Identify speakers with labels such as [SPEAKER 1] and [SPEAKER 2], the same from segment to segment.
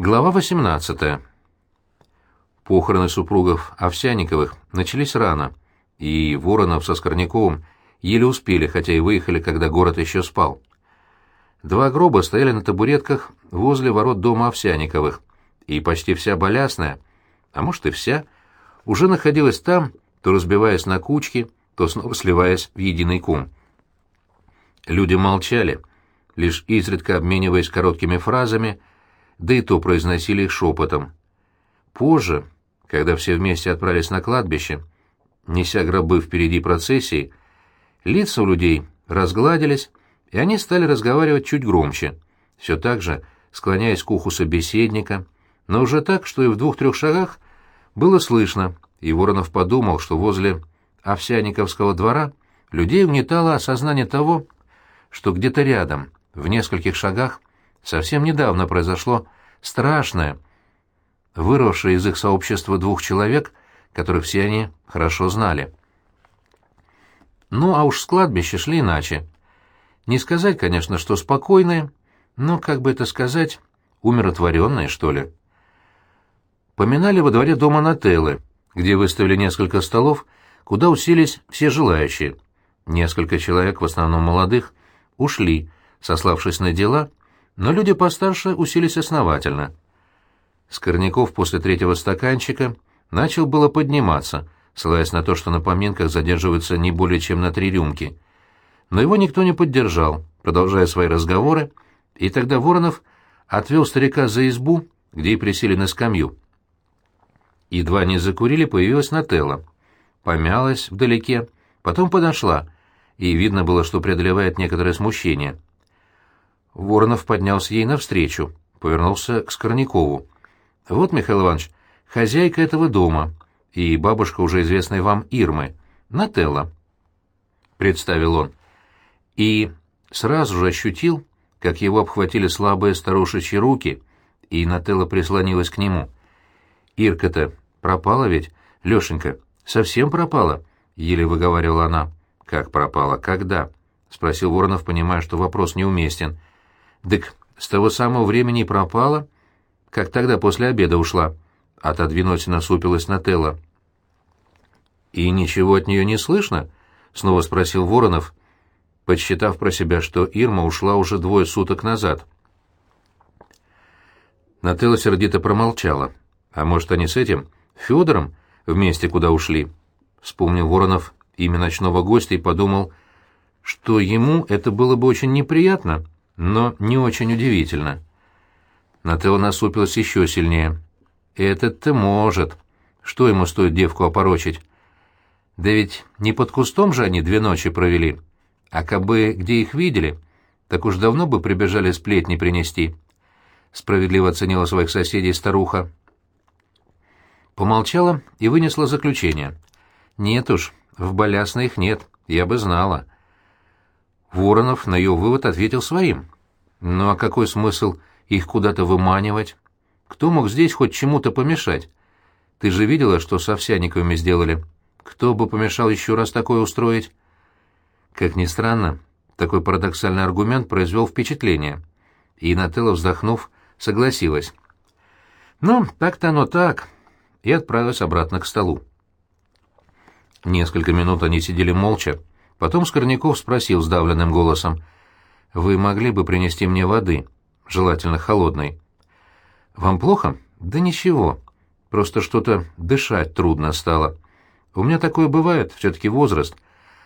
[SPEAKER 1] Глава 18. Похороны супругов Овсяниковых начались рано, и Воронов со Скорняковым еле успели, хотя и выехали, когда город еще спал. Два гроба стояли на табуретках возле ворот дома Овсяниковых, и почти вся Болясная, а может и вся, уже находилась там, то разбиваясь на кучки, то снова сливаясь в единый кум. Люди молчали, лишь изредка обмениваясь короткими фразами — да и то произносили их шепотом. Позже, когда все вместе отправились на кладбище, неся гробы впереди процессии, лица у людей разгладились, и они стали разговаривать чуть громче, все так же склоняясь к уху собеседника, но уже так, что и в двух-трех шагах было слышно, и Воронов подумал, что возле Овсяниковского двора людей угнетало осознание того, что где-то рядом, в нескольких шагах, Совсем недавно произошло страшное, выросшее из их сообщества двух человек, которых все они хорошо знали. Ну, а уж с кладбища шли иначе. Не сказать, конечно, что спокойные, но, как бы это сказать, умиротворенные, что ли. Поминали во дворе дома Нателлы, где выставили несколько столов, куда уселись все желающие. Несколько человек, в основном молодых, ушли, сославшись на дела, но люди постарше уселись основательно. Скорняков после третьего стаканчика начал было подниматься, ссылаясь на то, что на поминках задерживаются не более чем на три рюмки. Но его никто не поддержал, продолжая свои разговоры, и тогда Воронов отвел старика за избу, где и присели на скамью. Едва не закурили, появилась Нателла. Помялась вдалеке, потом подошла, и видно было, что преодолевает некоторое смущение — Воронов поднялся ей навстречу, повернулся к Скорнякову. «Вот, Михаил Иванович, хозяйка этого дома и бабушка уже известной вам Ирмы, Нателла», — представил он. И сразу же ощутил, как его обхватили слабые старушечьи руки, и Нателла прислонилась к нему. «Ирка-то пропала ведь, Лешенька, совсем пропала?» — еле выговаривала она. «Как пропала? Когда?» — спросил Воронов, понимая, что вопрос неуместен. «Дык, с того самого времени и пропала, как тогда после обеда ушла», — отодвинулась и насупилась Нателла. «И ничего от нее не слышно?» — снова спросил Воронов, подсчитав про себя, что Ирма ушла уже двое суток назад. Нателла сердито промолчала. «А может, они с этим, Федором, вместе куда ушли?» Вспомнил Воронов имя ночного гостя и подумал, что ему это было бы очень неприятно — но не очень удивительно. Нателла насупилась еще сильнее. «Этот-то может. Что ему стоит девку опорочить? Да ведь не под кустом же они две ночи провели. А кабы где их видели, так уж давно бы прибежали сплетни принести». Справедливо оценила своих соседей старуха. Помолчала и вынесла заключение. «Нет уж, в Болясна их нет, я бы знала». Воронов на ее вывод ответил своим. «Ну а какой смысл их куда-то выманивать? Кто мог здесь хоть чему-то помешать? Ты же видела, что с Овсяниковыми сделали? Кто бы помешал еще раз такое устроить?» Как ни странно, такой парадоксальный аргумент произвел впечатление. И Нателла, вздохнув, согласилась. «Ну, так-то оно так», и отправилась обратно к столу. Несколько минут они сидели молча, Потом Скорняков спросил сдавленным голосом, «Вы могли бы принести мне воды, желательно холодной?» «Вам плохо?» «Да ничего. Просто что-то дышать трудно стало. У меня такое бывает, все-таки возраст.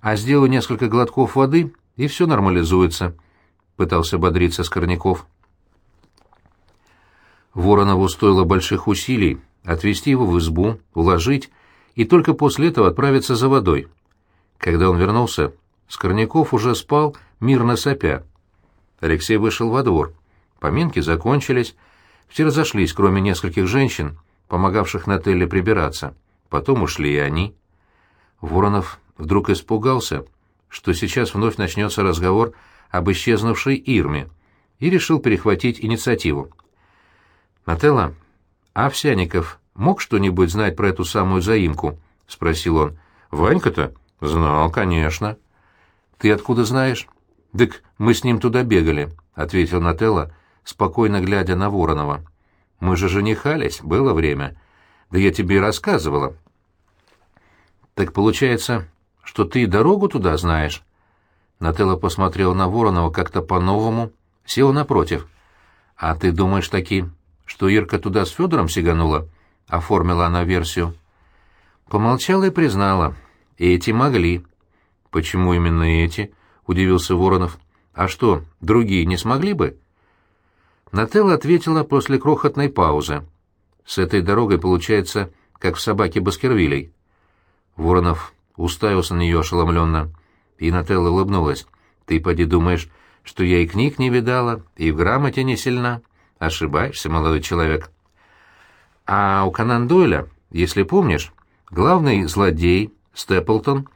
[SPEAKER 1] А сделаю несколько глотков воды, и все нормализуется», — пытался бодриться Скорняков. Воронову стоило больших усилий отвезти его в избу, уложить и только после этого отправиться за водой. Когда он вернулся, Скорняков уже спал, мирно сопя. Алексей вышел во двор. Поминки закончились, все разошлись, кроме нескольких женщин, помогавших Нателле прибираться. Потом ушли и они. Воронов вдруг испугался, что сейчас вновь начнется разговор об исчезнувшей Ирме, и решил перехватить инициативу. «Нателла, а Овсяников мог что-нибудь знать про эту самую заимку?» — спросил он. «Ванька-то? «Знал, конечно». «Ты откуда знаешь?» «Дык, мы с ним туда бегали», — ответил Нателла, спокойно глядя на Воронова. Мы же женихались, было время. Да я тебе и рассказывала. Так получается, что ты дорогу туда знаешь? Нателла посмотрела на Воронова как-то по-новому, села напротив. А ты думаешь таки, что Ирка туда с Федором сиганула? Оформила она версию. Помолчала и признала. Эти могли. Почему именно эти? Удивился Воронов. А что, другие не смогли бы? Нателла ответила после крохотной паузы. С этой дорогой получается, как в собаке Баскервилей. Воронов уставился на нее ошеломленно. И Нателла улыбнулась. «Ты поди думаешь, что я и книг не видала, и в грамоте не сильна? Ошибаешься, молодой человек». А у Канан Дойля, если помнишь, главный злодей, Степлтон,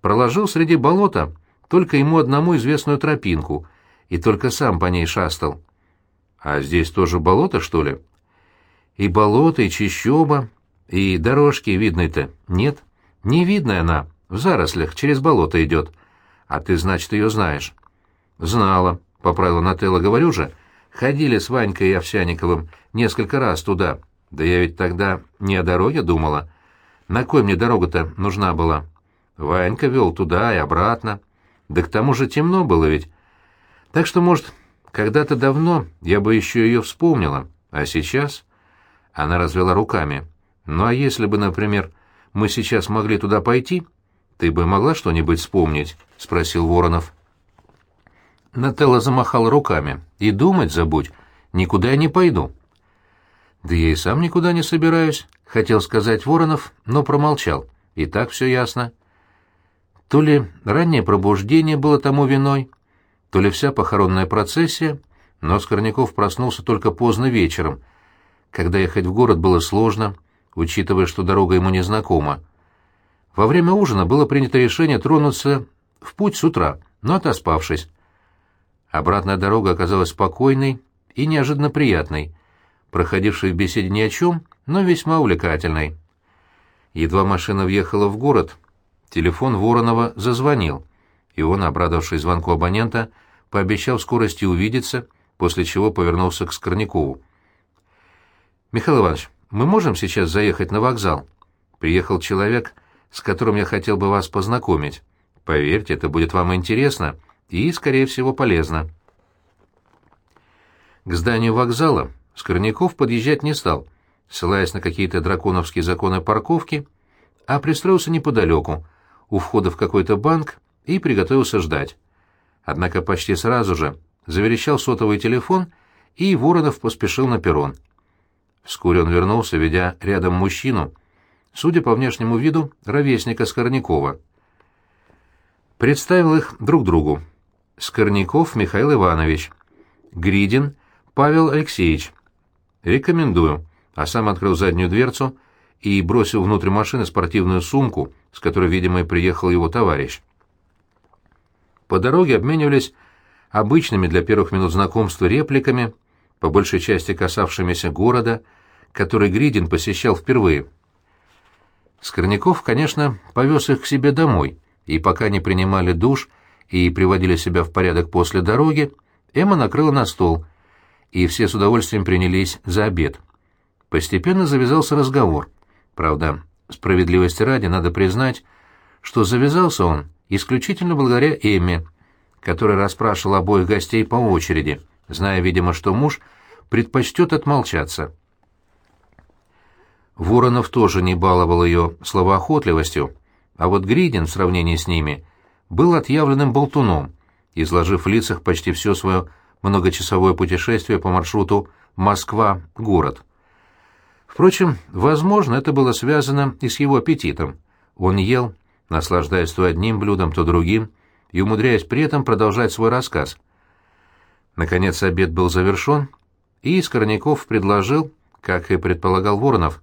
[SPEAKER 1] проложил среди болота только ему одному известную тропинку, и только сам по ней шастал. А здесь тоже болото, что ли? И болото, и чищоба, и дорожки видны-то нет. Не видная она, в зарослях, через болото идет. А ты, значит, ее знаешь. Знала, — поправила Нателла, говорю же. Ходили с Ванькой и Овсяниковым несколько раз туда. Да я ведь тогда не о дороге думала. На кой мне дорога-то нужна была? Ванька вел туда и обратно. Да к тому же темно было ведь. Так что, может, когда-то давно я бы еще ее вспомнила, а сейчас... Она развела руками. Ну а если бы, например, мы сейчас могли туда пойти, ты бы могла что-нибудь вспомнить? — спросил Воронов. Нателла замахала руками. И думать забудь, никуда я не пойду. Да я и сам никуда не собираюсь, — хотел сказать Воронов, но промолчал. И так все ясно. То ли раннее пробуждение было тому виной, то ли вся похоронная процессия, но Скорняков проснулся только поздно вечером, когда ехать в город было сложно, учитывая, что дорога ему не знакома. Во время ужина было принято решение тронуться в путь с утра, но отоспавшись. Обратная дорога оказалась спокойной и неожиданно приятной, проходившей в беседе ни о чем, но весьма увлекательной. Едва машина въехала в город, телефон Воронова зазвонил, и он, обрадовавшись звонку абонента, пообещал в скорости увидеться, после чего повернулся к Скорнякову. «Михаил Иванович, мы можем сейчас заехать на вокзал? Приехал человек, с которым я хотел бы вас познакомить. Поверьте, это будет вам интересно и, скорее всего, полезно». К зданию вокзала Скорняков подъезжать не стал, ссылаясь на какие-то драконовские законы парковки, а пристроился неподалеку, у входа в какой-то банк, и приготовился ждать. Однако почти сразу же заверещал сотовый телефон, и Воронов поспешил на перрон. Вскоре он вернулся, ведя рядом мужчину, судя по внешнему виду, ровесника Скорнякова. Представил их друг другу. Скорняков Михаил Иванович, Гридин Павел Алексеевич. Рекомендую. А сам открыл заднюю дверцу и бросил внутрь машины спортивную сумку, с которой, видимо, и приехал его товарищ. По дороге обменивались обычными для первых минут знакомства репликами, по большей части касавшимися города, который Гридин посещал впервые. Скорняков, конечно, повез их к себе домой, и пока не принимали душ и приводили себя в порядок после дороги, Эмма накрыла на стол, и все с удовольствием принялись за обед. Постепенно завязался разговор. Правда, справедливости ради надо признать, что завязался он исключительно благодаря Эмме, которая расспрашивала обоих гостей по очереди — зная, видимо, что муж предпочтет отмолчаться. Воронов тоже не баловал ее словоохотливостью, а вот Гридин в сравнении с ними был отъявленным болтуном, изложив в лицах почти все свое многочасовое путешествие по маршруту Москва-город. Впрочем, возможно, это было связано и с его аппетитом. Он ел, наслаждаясь то одним блюдом, то другим, и умудряясь при этом продолжать свой рассказ — Наконец обед был завершен, и Скорняков предложил, как и предполагал Воронов,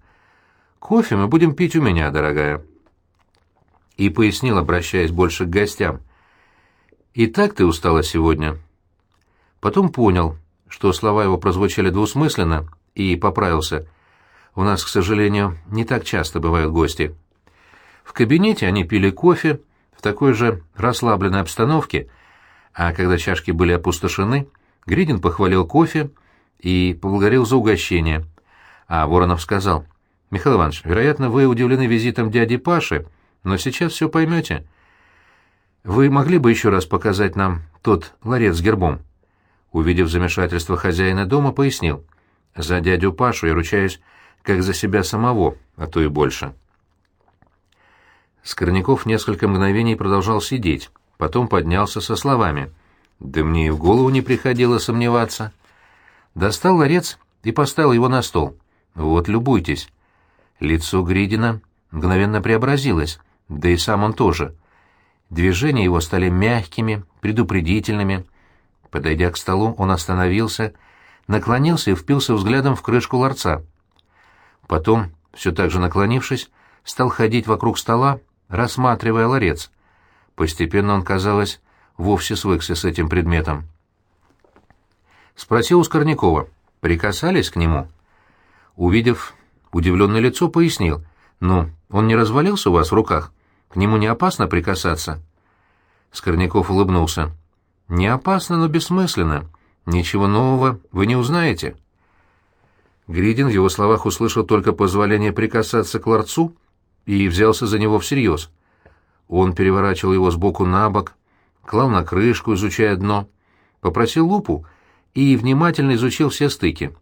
[SPEAKER 1] «Кофе мы будем пить у меня, дорогая». И пояснил, обращаясь больше к гостям. «И так ты устала сегодня?» Потом понял, что слова его прозвучали двусмысленно, и поправился. «У нас, к сожалению, не так часто бывают гости». В кабинете они пили кофе в такой же расслабленной обстановке, а когда чашки были опустошены, Гридин похвалил кофе и поблагодарил за угощение, А Воронов сказал, «Михаил Иванович, вероятно, вы удивлены визитом дяди Паши, но сейчас все поймете. Вы могли бы еще раз показать нам тот ларец с гербом?» Увидев замешательство хозяина дома, пояснил, «За дядю Пашу я ручаюсь, как за себя самого, а то и больше». Скорняков несколько мгновений продолжал сидеть, потом поднялся со словами. «Да мне и в голову не приходило сомневаться». Достал ларец и поставил его на стол. «Вот, любуйтесь». Лицо Гридина мгновенно преобразилось, да и сам он тоже. Движения его стали мягкими, предупредительными. Подойдя к столу, он остановился, наклонился и впился взглядом в крышку ларца. Потом, все так же наклонившись, стал ходить вокруг стола, рассматривая ларец. Постепенно он, казалось, вовсе свыкся с этим предметом. Спросил у Скорнякова, прикасались к нему? Увидев удивленное лицо, пояснил, «Ну, он не развалился у вас в руках? К нему не опасно прикасаться?» Скорняков улыбнулся. «Не опасно, но бессмысленно. Ничего нового вы не узнаете». Гридин в его словах услышал только позволение прикасаться к ларцу и взялся за него всерьез. Он переворачивал его сбоку на бок, клал на крышку, изучая дно, попросил лупу и внимательно изучил все стыки.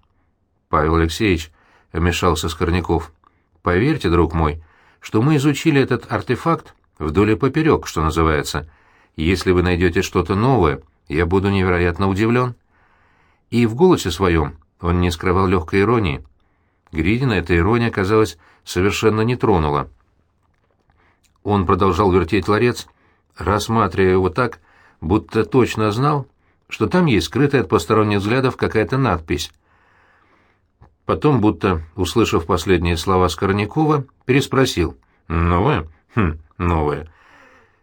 [SPEAKER 1] «Павел Алексеевич», — вмешался Скорняков, — «поверьте, друг мой, что мы изучили этот артефакт вдоль и поперек, что называется. Если вы найдете что-то новое, я буду невероятно удивлен». И в голосе своем он не скрывал легкой иронии. Гридина эта ирония, казалось, совершенно не тронула. Он продолжал вертеть ларец, рассматривая его так, будто точно знал, что там есть скрытая от посторонних взглядов какая-то надпись. Потом, будто, услышав последние слова Скорнякова, переспросил. «Новое? Хм, новое.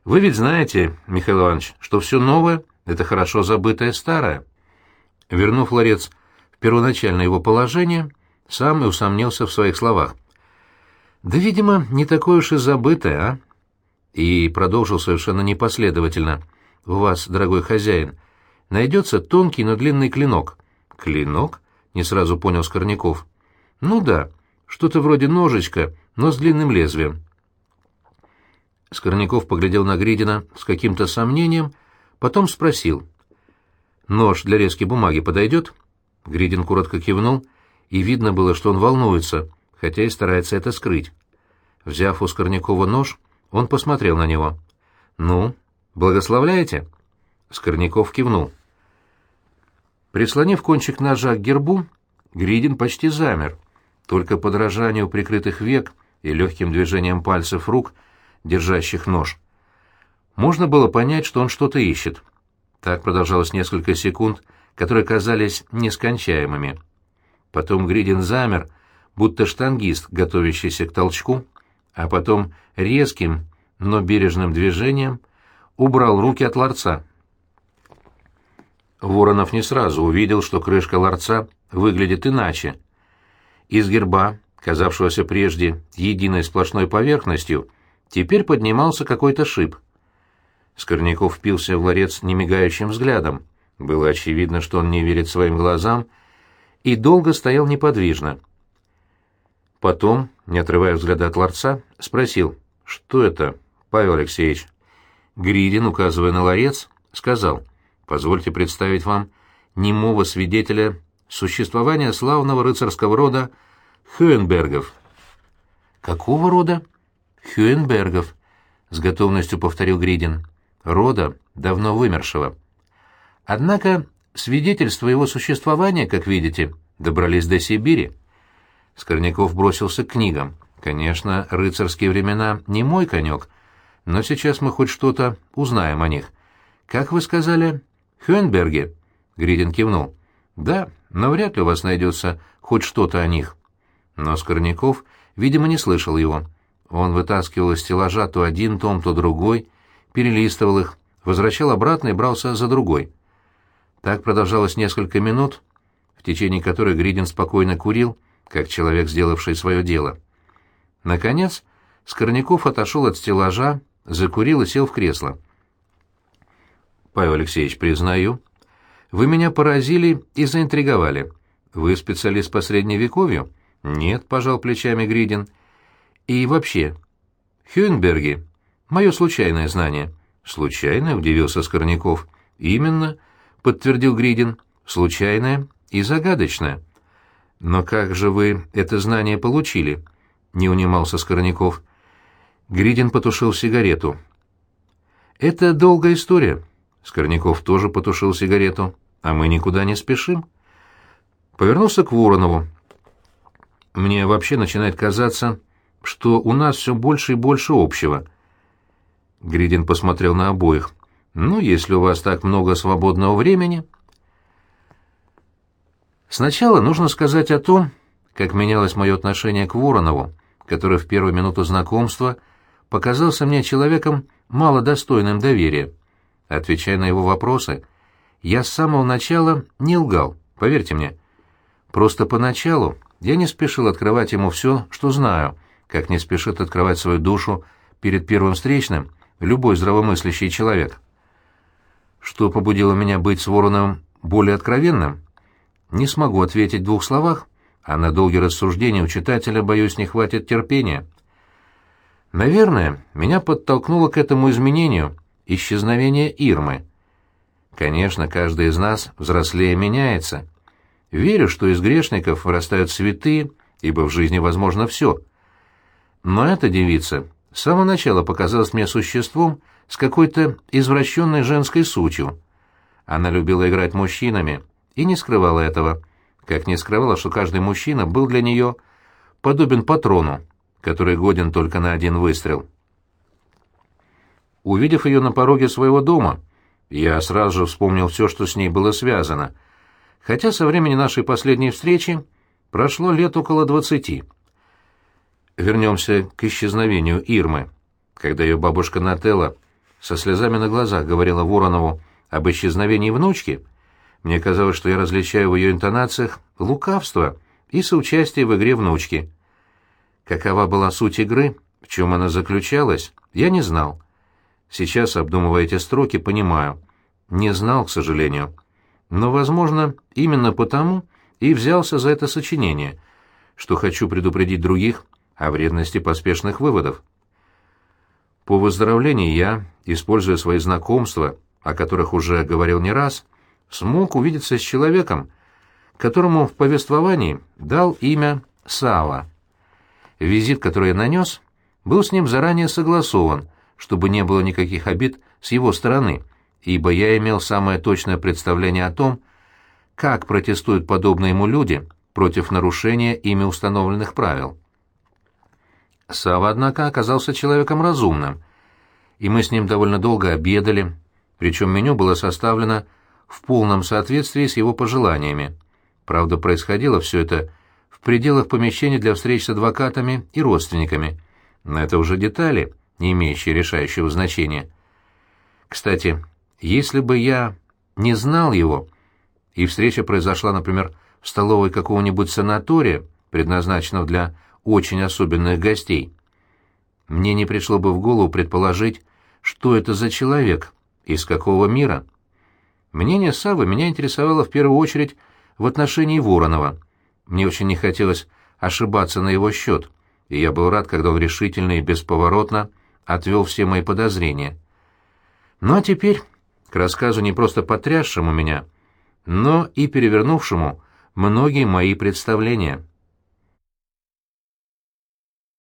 [SPEAKER 1] Вы ведь знаете, Михаил Иванович, что все новое — это хорошо забытое старое». Вернув ларец в первоначальное его положение, сам и усомнился в своих словах. «Да, видимо, не такое уж и забытое, а?» и продолжил совершенно непоследовательно. «У вас, дорогой хозяин, найдется тонкий, но длинный клинок». «Клинок?» — не сразу понял Скорняков. «Ну да, что-то вроде ножичка, но с длинным лезвием». Скорняков поглядел на Гридина с каким-то сомнением, потом спросил. «Нож для резки бумаги подойдет?» Гридин коротко кивнул, и видно было, что он волнуется, хотя и старается это скрыть. Взяв у Скорнякова нож, он посмотрел на него. «Ну, благословляете?» Скорняков кивнул. Прислонив кончик ножа к гербу, Гридин почти замер. Только подражанию прикрытых век и легким движением пальцев рук, держащих нож. Можно было понять, что он что-то ищет. Так продолжалось несколько секунд, которые казались нескончаемыми. Потом Гридин замер, будто штангист, готовящийся к толчку, а потом резким, но бережным движением убрал руки от ларца. Воронов не сразу увидел, что крышка ларца выглядит иначе. Из герба, казавшегося прежде единой сплошной поверхностью, теперь поднимался какой-то шип. Скорняков впился в ларец немигающим взглядом. Было очевидно, что он не верит своим глазам, и долго стоял неподвижно. Потом, не отрывая взгляда от ларца, спросил, «Что это, Павел Алексеевич?» Гридин, указывая на ларец, сказал, «Позвольте представить вам немого свидетеля существования славного рыцарского рода Хюенбергов». «Какого рода?» «Хюенбергов», — с готовностью повторил Гридин. «Рода, давно вымершего». Однако свидетельства его существования, как видите, добрались до Сибири. Скорняков бросился к книгам. Конечно, рыцарские времена не мой конек, но сейчас мы хоть что-то узнаем о них. Как вы сказали? Хюенберге? Гридин кивнул. Да, но вряд ли у вас найдется хоть что-то о них. Но Скорняков, видимо, не слышал его. Он вытаскивал из стеллажа то один том, то другой, перелистывал их, возвращал обратно и брался за другой. Так продолжалось несколько минут, в течение которых Гридин спокойно курил, как человек, сделавший свое дело. Наконец, Скорняков отошел от стеллажа, закурил и сел в кресло. «Павел Алексеевич, признаю, вы меня поразили и заинтриговали. Вы специалист по средневековью? «Нет», — пожал плечами Гридин. «И вообще, Хюнберги — мое случайное знание». «Случайное?» — удивился Скорняков. «Именно», — подтвердил Гридин. «Случайное и загадочное». «Но как же вы это знание получили?» — не унимался Скорняков. Гридин потушил сигарету. «Это долгая история». Скорняков тоже потушил сигарету. «А мы никуда не спешим». Повернулся к Воронову. «Мне вообще начинает казаться, что у нас все больше и больше общего». Гридин посмотрел на обоих. «Ну, если у вас так много свободного времени...» Сначала нужно сказать о том, как менялось мое отношение к Воронову, который в первую минуту знакомства показался мне человеком мало достойным доверия. Отвечая на его вопросы, я с самого начала не лгал, поверьте мне. Просто поначалу я не спешил открывать ему все, что знаю, как не спешит открывать свою душу перед первым встречным любой здравомыслящий человек. Что побудило меня быть с Вороновым более откровенным? Не смогу ответить в двух словах, а на долгие рассуждения у читателя, боюсь, не хватит терпения. Наверное, меня подтолкнуло к этому изменению исчезновение Ирмы. Конечно, каждый из нас взрослее меняется. Верю, что из грешников вырастают святые, ибо в жизни возможно все. Но эта девица с самого начала показалась мне существом с какой-то извращенной женской сутью. Она любила играть мужчинами и не скрывала этого, как не скрывала, что каждый мужчина был для нее подобен патрону, который годен только на один выстрел. Увидев ее на пороге своего дома, я сразу же вспомнил все, что с ней было связано, хотя со времени нашей последней встречи прошло лет около двадцати. Вернемся к исчезновению Ирмы. Когда ее бабушка Нателла со слезами на глазах говорила Воронову об исчезновении внучки, мне казалось, что я различаю в ее интонациях лукавство и соучастие в игре внучки. Какова была суть игры, в чем она заключалась, я не знал. Сейчас, обдумывая эти строки, понимаю. Не знал, к сожалению. Но, возможно, именно потому и взялся за это сочинение, что хочу предупредить других о вредности поспешных выводов. По выздоровлении я, используя свои знакомства, о которых уже говорил не раз, смог увидеться с человеком, которому в повествовании дал имя Сава. Визит, который я нанес, был с ним заранее согласован, чтобы не было никаких обид с его стороны, ибо я имел самое точное представление о том, как протестуют подобные ему люди против нарушения ими установленных правил. Сава, однако, оказался человеком разумным, и мы с ним довольно долго обедали, причем меню было составлено в полном соответствии с его пожеланиями. Правда, происходило все это в пределах помещений для встреч с адвокатами и родственниками. Но это уже детали, не имеющие решающего значения. Кстати, если бы я не знал его, и встреча произошла, например, в столовой какого-нибудь санатория, предназначенного для очень особенных гостей. Мне не пришло бы в голову предположить, что это за человек, из какого мира. Мнение Савы меня интересовало в первую очередь в отношении Воронова. Мне очень не хотелось ошибаться на его счет, и я был рад, когда он решительно и бесповоротно отвел все мои подозрения. Ну а теперь к рассказу не просто потрясшему меня, но и перевернувшему многие мои представления.